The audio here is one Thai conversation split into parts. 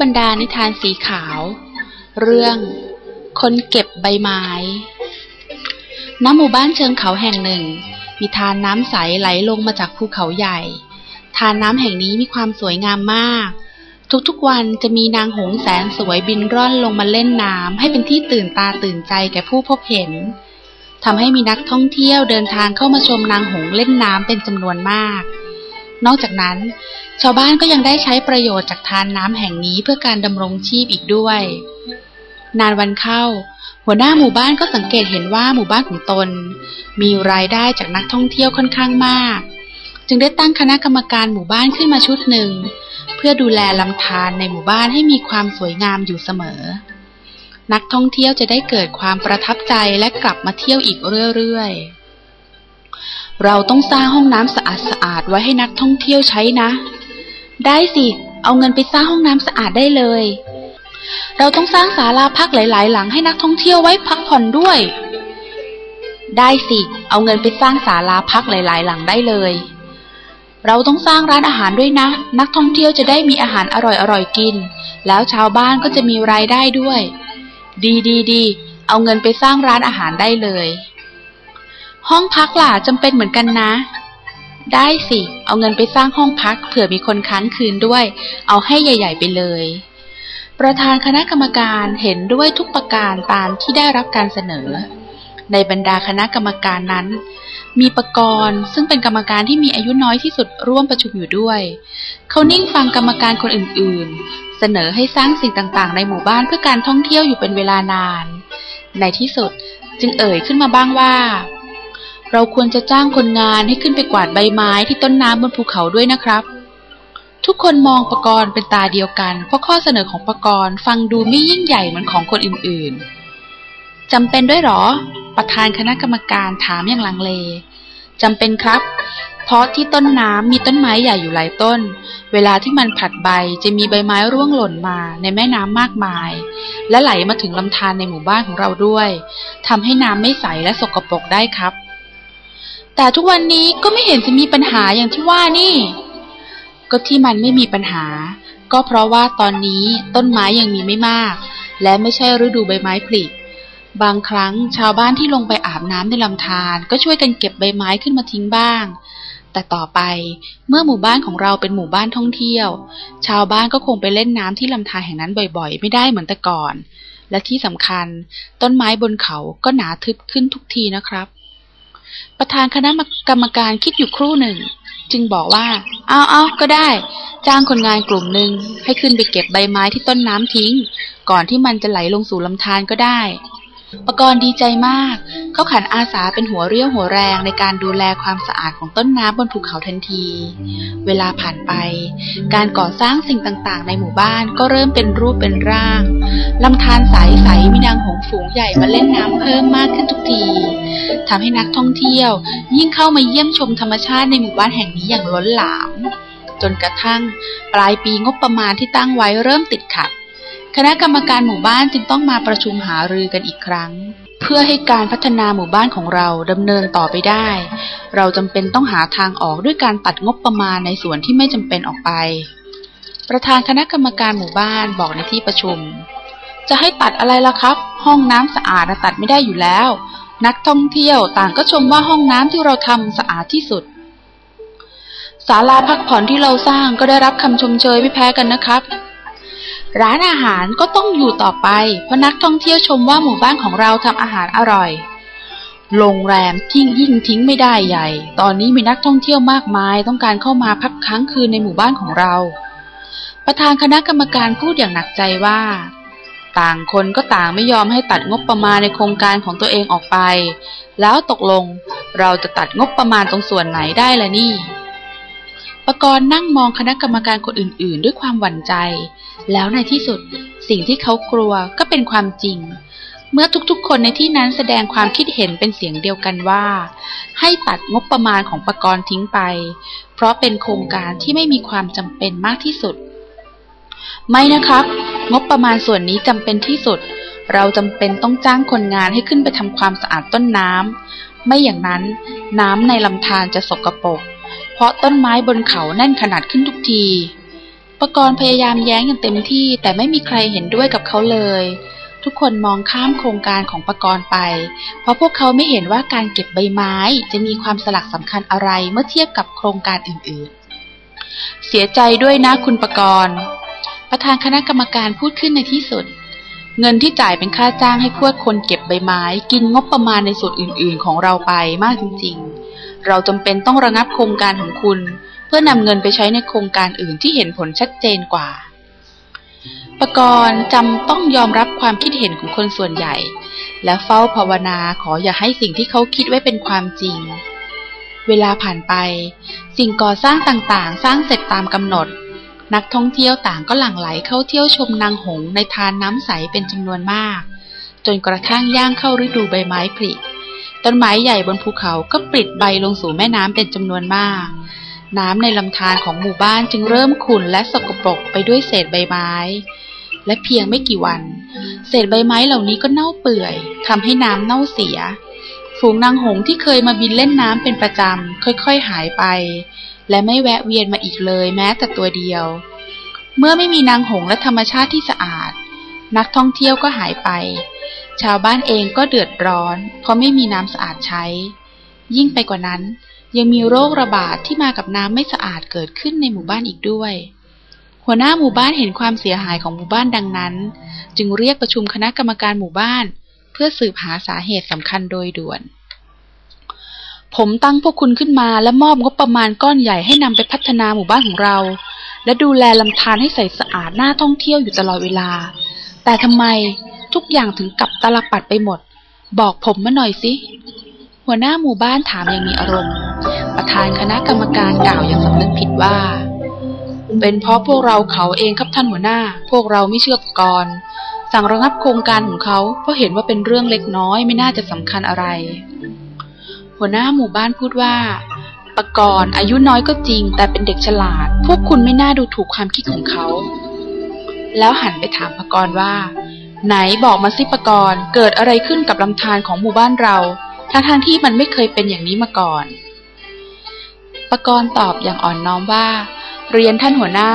บรรดานิทานสีขาว เรื่อง คนเก็บใบไม้ ณ หมู่บ้านเชิงเขาแห่งหนึ่ง มีทานน้ำใสไหลลงมาจากภูเขาใหญ่ ทานน้ำแห่งนี้มีความสวยงามมาก ทุกๆวันจะมีนางหงแสนสวยบินร่อนลงมาเล่นน้ำให้เป็นที่ตื่นตาตื่นใจแก่ผู้พบเห็นทำให้มีนักท่องเที่ยวเดินทางเข้ามาชมนางหงเล่นน้ำเป็นจำนวนมาก นอกจากนั้น ชาวบ้านก็ยังได้ใช้ประโยชน์จากทานน้ำแห่งนี้เพื่อการดำรงชีพอีกด้วย นานวันเข้า หัวหน้าหมู่บ้านก็สังเกตเห็นว่าหมู่บ้านของตน มีรายได้จากนักท่องเที่ยวค่อนข้างมาก จึงได้ตั้งคณะกรรมการหมู่บ้านขึ้นมาชุดหนึ่ง เพื่อดูแลลำธารในหมู่บ้านให้มีความสวยงามอยู่เสมอ นักท่องเที่ยวจะได้เกิดความประทับใจและกลับมาเที่ยวอีกเรื่อยๆ เราต้องสร้างห้องน้ำสะอาดๆไว้ให้นักท่องเที่ยวใช้นะ ได้สิ เอาเงินไปสร้างห้องน้ำสะอาดได้เลย เราต้องสร้างศาลาพักหลาย ๆ หลังให้นักท่องเที่ยวไว้พักผ่อนด้วย ได้สิ เอาเงินไปสร้างศาลาพักหลาย ๆ หลังได้เลย เราต้องสร้างร้านอาหารด้วยนะ นักท่องเที่ยวจะได้มีอาหารอร่อย ๆ กิน แล้วชาวบ้านก็จะมีรายได้ด้วย ดีดีดีเอาเงินไปสร้างร้านอาหารได้เลย ห้องพักล่ะจำเป็นเหมือนกันนะ ได้สิ เอาเงินไปสร้างห้องพัก เผื่อมีคนค้างคืนด้วย เอาให้ใหญ่ ๆ ไปเลย ประธานคณะกรรมการเห็นด้วยทุกประการตามที่ได้รับการเสนอ ในบรรดาคณะกรรมการนั้น มีประกรณ์ซึ่งเป็นกรรมการที่มีอายุน้อยที่สุดร่วมประชุมอยู่ด้วย เขานิ่งฟังกรรมการคนอื่นๆ เสนอให้สร้างสิ่งต่างๆ ในหมู่บ้านเพื่อการท่องเที่ยวอยู่เป็นเวลานาน ในที่สุดจึงเอ่ยขึ้นมาบ้างว่า เราควรจะจ้างคนงานให้ขึ้นไปกวาดใบไม้ที่ต้นน้ำบนภูเขาด้วยนะครับ ทุกคนมองประกรณ์เป็นตาเดียวกัน เพราะข้อเสนอของประกรณ์ฟังดูไม่ยิ่งใหญ่เหมือนของคนอื่นๆจำเป็นด้วยหรอ ประธานคณะกรรมการถามอย่างลังเลจำเป็นครับ เพราะที่ต้นน้ำมีต้นไม้ใหญ่อยู่หลายต้น เวลาที่มันผลัดใบจะมีใบไม้ร่วงหล่นมาในแม่น้ำมากมาย และไหลมาถึงลำธารในหมู่บ้านของเราด้วยทำให้น้ำไม่ใสและสกปรกได้ครับ แต่ทุกวันนี้ก็ไม่เห็นจะมีปัญหาอย่างที่ว่านี่ ก็ที่มันไม่มีปัญหา ก็เพราะว่าตอนนี้ต้นไม้ยังมีไม่มาก และไม่ใช่ฤดูใบไม้ผลิบางครั้งชาวบ้านที่ลงไปอาบน้ำในลำธารก็ช่วยกันเก็บใบไม้ขึ้นมาทิ้งบ้าง แต่ต่อไปเมื่อหมู่บ้านของเราเป็นหมู่บ้านท่องเที่ยว ชาวบ้านก็คงไปเล่นน้ำที่ลำธารแห่งนั้นบ่อยๆ ไม่ได้เหมือนแต่ก่อน และที่สำคัญ ต้นไม้บนเขาก็หนาทึบขึ้นทุกทีนะครับ ประธานคณะกรรมการคิดอยู่ครู่หนึ่ง จึงบอกว่า เอาเอาก็ได้ จ้างคนงานกลุ่มหนึ่งให้ขึ้นไปเก็บใบไม้ที่ต้นน้ำทิ้ง ก่อนที่มันจะไหลลงสู่ลำธารก็ได้ ปกรณ์ดีใจมาก เขาขันอาสาเป็นหัวเรี่ยวหัวแรงในการดูแลความสะอาดของต้นน้ำบนภูเขาทันที เวลาผ่านไป การก่อสร้างสิ่งต่างๆ ในหมู่บ้านก็เริ่มเป็นรูปเป็นร่างลำธารใสๆมีนางหงฝูงใหญ่มาเล่นน้ำเพิ่มมากขึ้นทุกทีทำให้นักท่องเที่ยว ยิ่งเข้ามาเยี่ยมชมธรรมชาติในหมู่บ้านแห่งนี้อย่างล้นหลาม จนกระทั่ง ปลายปีงบประมาณที่ตั้งไว้เริ่มติดขัด คณะกรรมการหมู่บ้านจึงต้องมาประชุมหารือกันอีกครั้ง เพื่อให้การพัฒนาหมู่บ้านของเราดำเนินต่อไปได้ เราจำเป็นต้องหาทางออกด้วยการตัดงบประมาณในส่วนที่ไม่จำเป็นออกไป ประธานคณะกรรมการหมู่บ้านบอกในที่ประชุม จะให้ตัดอะไรล่ะครับ ห้องน้ำสะอาดตัดไม่ได้อยู่แล้ว นักท่องเที่ยวต่างก็ชมว่าห้องน้ำที่เราทำสะอาดที่สุดศาลาพักผ่อนที่เราสร้างก็ได้รับคำชมเชยไม่แพ้กันนะครับ ร้านอาหารก็ต้องอยู่ต่อไป เพราะนักท่องเที่ยวชมว่าหมู่บ้านของเราทำอาหารอร่อย โรงแรมทิ้งยิ่งทิ้งไม่ได้ใหญ่ ตอนนี้มีนักท่องเที่ยวมากมายต้องการเข้ามาพักค้างคืนในหมู่บ้านของเรา ประธานคณะกรรมการพูดอย่างหนักใจว่า ต่างคนก็ต่างไม่ยอมให้ตัดงบประมาณในโครงการของตัวเองออกไป แล้วตกลงเราจะตัดงบประมาณตรงส่วนไหนได้ล่ะนี่ประกรณ์นั่งมองคณะกรรมการคนอื่น ๆ ด้วยความหวั่นใจ แล้วในที่สุดสิ่งที่เขากลัวก็เป็นความจริง เมื่อทุกๆ คนในที่นั้นแสดงความคิดเห็นเป็นเสียงเดียวกันว่า ให้ตัดงบประมาณของประกรณ์ทิ้งไป เพราะเป็นโครงการที่ไม่มีความจำเป็นมากที่สุด ไม่นะครับ งบประมาณส่วนนี้จำเป็นที่สุด เราจำเป็นต้องจ้างคนงานให้ขึ้นไปทำความสะอาดต้นน้ำไม่อย่างนั้นน้ำในลำธารจะสกรปรกเพราะต้นไม้บนเขาแน่นขนาดขึ้นทุกที ประกรณ์พยายามแย้งอย่างเต็มที่แต่ไม่มีใครเห็นด้วยกับเขาเลย ทุกคนมองข้ามโครงการของประกรณ์ไป เพราะพวกเขาไม่เห็นว่าการเก็บใบไม้จะมีความสลักสำคัญอะไรเมื่อเทียบกับโครงการอื่นๆ เสียใจด้วยนะคุณประกรณ์ ประธานคณะกรรมการพูดขึ้นในที่สุด เงินที่จ่ายเป็นค่าจ้างให้พวกคนเก็บใบไม้ กินงบประมาณในส่วนอื่น ๆ ของเราไปมากจริง ๆ เราจำเป็นต้องระงับโครงการของคุณ เพื่อนำเงินไปใช้ในโครงการอื่นที่เห็นผลชัดเจนกว่า ประกรณ์จำต้องยอมรับความคิดเห็นของคนส่วนใหญ่ และเฝ้าภาวนาขออย่าให้สิ่งที่เขาคิดไว้เป็นความจริง เวลาผ่านไป สิ่งก่อสร้างต่างๆ สร้างเสร็จตามกำหนด นักท่องเที่ยวต่างก็หลั่งไหลเข้าเที่ยวชมนางหงในทานน้ำใสเป็นจำนวนมาก จนกระทั่งย่างเข้าฤดูใบไม้ผลิต้นไม้ใหญ่บนภูเขาก็ปลิดใบลงสู่แม่น้ำเป็นจำนวนมาก น้ำในลำธารของหมู่บ้านจึงเริ่มขุ่นและสกปรกไปด้วยเศษใบไม้ และเพียงไม่กี่วัน เศษใบไม้เหล่านี้ก็เน่าเปื่อยทำให้น้ำเน่าเสีย ฝูงนางหงที่เคยมาบินเล่นน้ำเป็นประจำค่อยๆหายไป และไม่แวะเวียนมาอีกเลยแม้แต่ตัวเดียว เมื่อไม่มีนางหงและธรรมชาติที่สะอาด นักท่องเที่ยวก็หายไป ชาวบ้านเองก็เดือดร้อน เพราะไม่มีน้ำสะอาดใช้ ยิ่งไปกว่านั้น ยังมีโรคระบาดทที่มากับน้ำไม่สะอาดเกิดขึ้นในหมู่บ้านอีกด้วย หัวหน้าหมู่บ้านเห็นความเสียหายของหมู่บ้านดังนั้น จึงเรียกประชุมคณะกรรมการหมู่บ้าน เพื่อสืบหาสาเหตุสำคัญโดยด่วน ผมตั้งพวกคุณขึ้นมาและมอบงบประมาณก้อนใหญ่ให้นำไปพัฒนาหมู่บ้านของเรา และดูแลลำธารให้ใสสะอาดน่าท่องเที่ยวอยู่ตลอดเวลา แต่ทำไมทุกอย่างถึงกับตลปัดไปหมด บอกผมมาหน่อยสิ หัวหน้าหมู่บ้านถามอย่างมีอารมณ์ ประธานคณะกรรมการกล่าวอย่างสำนึกผิดว่า เป็นเพราะพวกเราเขาเองครับท่านหัวหน้า พวกเราไม่เชื่อก่อนสั่งระงับโครงการของเขาเพราะเห็นว่าเป็นเรื่องเล็กน้อยไม่น่าจะสำคัญอะไร หัวหน้าหมู่บ้านพูดว่าปกรณ์อายุน้อยก็จริง แต่เป็นเด็กฉลาด พวกคุณไม่น่าดูถูกความคิดของเขา แล้วหันไปถามปกรณ์ว่า ไหนบอกมาสิปกรณ์เกิดอะไรขึ้นกับลำธารของหมู่บ้านเรา ทั้งทางที่มันไม่เคยเป็นอย่างนี้มาก่อนปกรณ์ตอบอย่างอ่อนน้อมว่า เรียนท่านหัวหน้า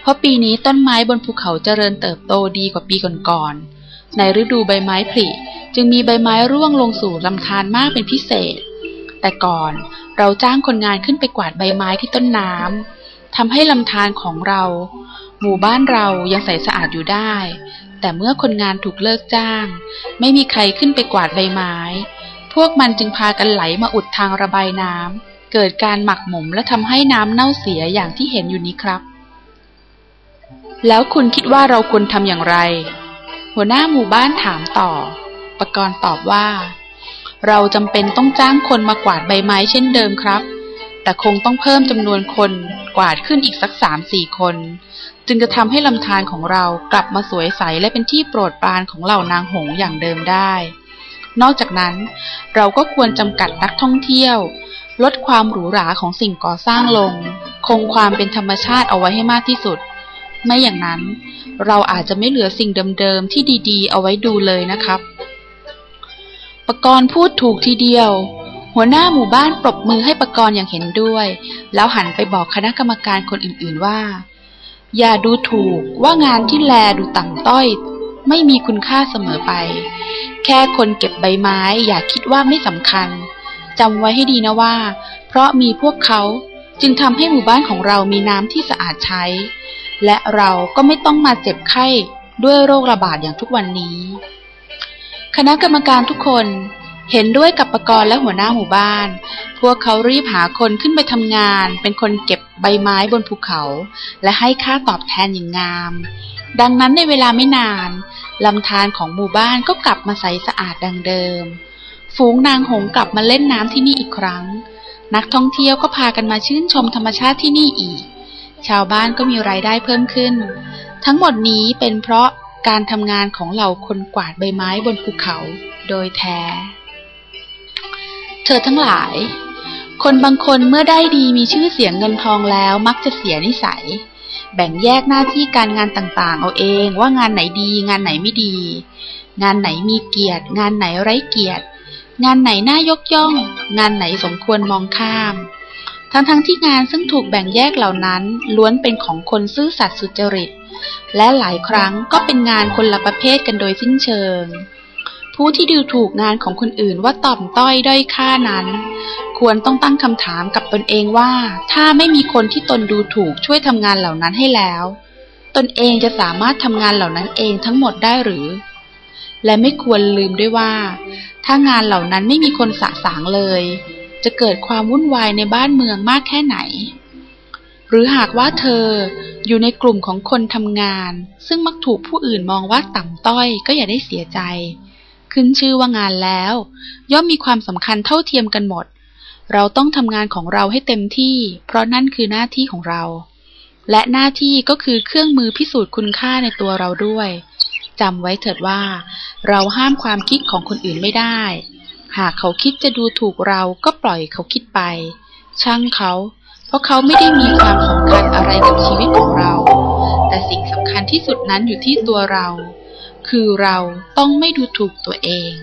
เพราะปีนี้ต้นไม้บนภูเขาเจริญเติบโตดีกว่าปีก่อนๆ ในฤดูใบไม้ผลิ จึงมีใบไม้ร่วงลงสู่ลำธารมากเป็นพิเศษ แต่ก่อนเราจ้างคนงานขึ้นไปกวาดใบไม้ที่ต้นน้ำทำให้ลำธารของเรา หมู่บ้านเรายังใสสะอาดอยู่ได้แต่เมื่อคนงานถูกเลิกจ้าง ไม่มีใครขึ้นไปกวาดใบไม้ พวกมันจึงพากันไหลมาอุดทางระบายน้ำ เกิดการหมักหมมและทำให้น้ำเน่าเสียอย่างที่เห็นอยู่นี้ครับ แล้วคุณคิดว่าเราควรทำอย่างไร หัวหน้าหมู่บ้านถามต่อประกรณ์ตอบว่า เราจำเป็นต้องจ้างคนมากวาดใบไม้เช่นเดิมครับ แต่คงต้องเพิ่มจำนวนคนกวาดขึ้นอีกสักสามสี่คน จึงจะทำให้ลำธารของเรากลับมาสวยใสและเป็นที่โปรดปรานของเหล่านางหงอย่างเดิมได้ นอกจากนั้น เราก็ควรจำกัดนักท่องเที่ยว ลดความหรูหราของสิ่งก่อสร้างลง คงความเป็นธรรมชาติเอาไว้ให้มากที่สุด ไม่อย่างนั้น เราอาจจะไม่เหลือสิ่งเดิมๆที่ดีๆ เอาไว้ดูเลยนะครับปกรณ์พูดถูกทีเดียว หัวหน้าหมู่บ้านปรบมือให้ปกรณ์อย่างเห็นด้วย แล้วหันไปบอกคณะกรรมการคนอื่นๆว่า อย่าดูถูกว่างานที่แลดูต่ำต้อย ไม่มีคุณค่าเสมอไป แค่คนเก็บใบไม้อย่าคิดว่าไม่สำคัญจำไว้ให้ดีนะว่า เพราะมีพวกเขาจึงทำให้หมู่บ้านของเรามีน้ำที่สะอาดใช้ และเราก็ไม่ต้องมาเจ็บไข้ด้วยโรคระบาดอย่างทุกวันนี้ คณะกรรมการทุกคนเห็นด้วยกับประกรณ์และหัวหน้าหมู่บ้าน พวกเขารีบหาคนขึ้นไปทำงาน เป็นคนเก็บใบไม้บนภูเขา และให้ค่าตอบแทนอย่างงาม ดังนั้นในเวลาไม่นานลำธารของหมู่บ้านก็กลับมาใสสะอาดดังเดิม ฝูงนางหงกลับมาเล่นน้ำที่นี่อีกครั้ง นักท่องเที่ยวก็พากันมาชื่นชมธรรมชาติที่นี่อีก ชาวบ้านก็มีรายได้เพิ่มขึ้น ทั้งหมดนี้เป็นเพราะการทำงานของเหล่าคนกวาดใบไม้บนภูเขาโดยแท้ เธอทั้งหลาย คนบางคนเมื่อได้ดีมีชื่อเสียงเงินทองแล้วมักจะเสียนิสัย แบ่งแยกหน้าที่การงานต่างๆ เอาเองว่างานไหนดี งานไหนไม่ดี งานไหนมีเกียรติ งานไหนไร้เกียรติ งานไหนน่ายกย่อง งานไหนสมควรมองข้าม ทั้งๆทที่งานซึ่งถูกแบ่งแยกเหล่านั้น ล้วนเป็นของคนซื่อสัตย์สุจริต และหลายครั้งก็เป็นงานคนละประเภทกันโดยสิ้นเชิง ผู้ที่ดูถูกงานของคนอื่นว่าต่อมต้อยด้อยค่านั้น ควรต้องตั้งคำถามกับตนเองว่า ถ้าไม่มีคนที่ตนดูถูกช่วยทำงานเหล่านั้นให้แล้ว ตนเองจะสามารถทำงานเหล่านั้นเองทั้งหมดได้หรือ และไม่ควรลืมด้วยว่า ถ้างานเหล่านั้นไม่มีคนสะสางเลย จะเกิดความวุ่นวายในบ้านเมืองมากแค่ไหน หรือหากว่าเธออยู่ในกลุ่มของคนทำงาน ซึ่งมักถูกผู้อื่นมองว่าต่ำต้อยก็อย่าได้เสียใจ ขึ้นชื่อว่างานแล้ว ย่อมมีความสำคัญเท่าเทียมกันหมด เราต้องทำงานของเราให้เต็มที่ เพราะนั่นคือหน้าที่ของเรา และหน้าที่ก็คือเครื่องมือพิสูจน์คุณค่าในตัวเราด้วยจำไว้เถิดว่า เราห้ามความคิดของคนอื่นไม่ได้ หากเขาคิดจะดูถูกเราก็ปล่อยเขาคิดไป ช่างเขา เพราะเขาไม่ได้มีความสำคัญอะไรกับชีวิตของเรา แต่สิ่งสำคัญที่สุดนั้นอยู่ที่ตัวเรา คือเราต้องไม่ดูถูกตัวเอง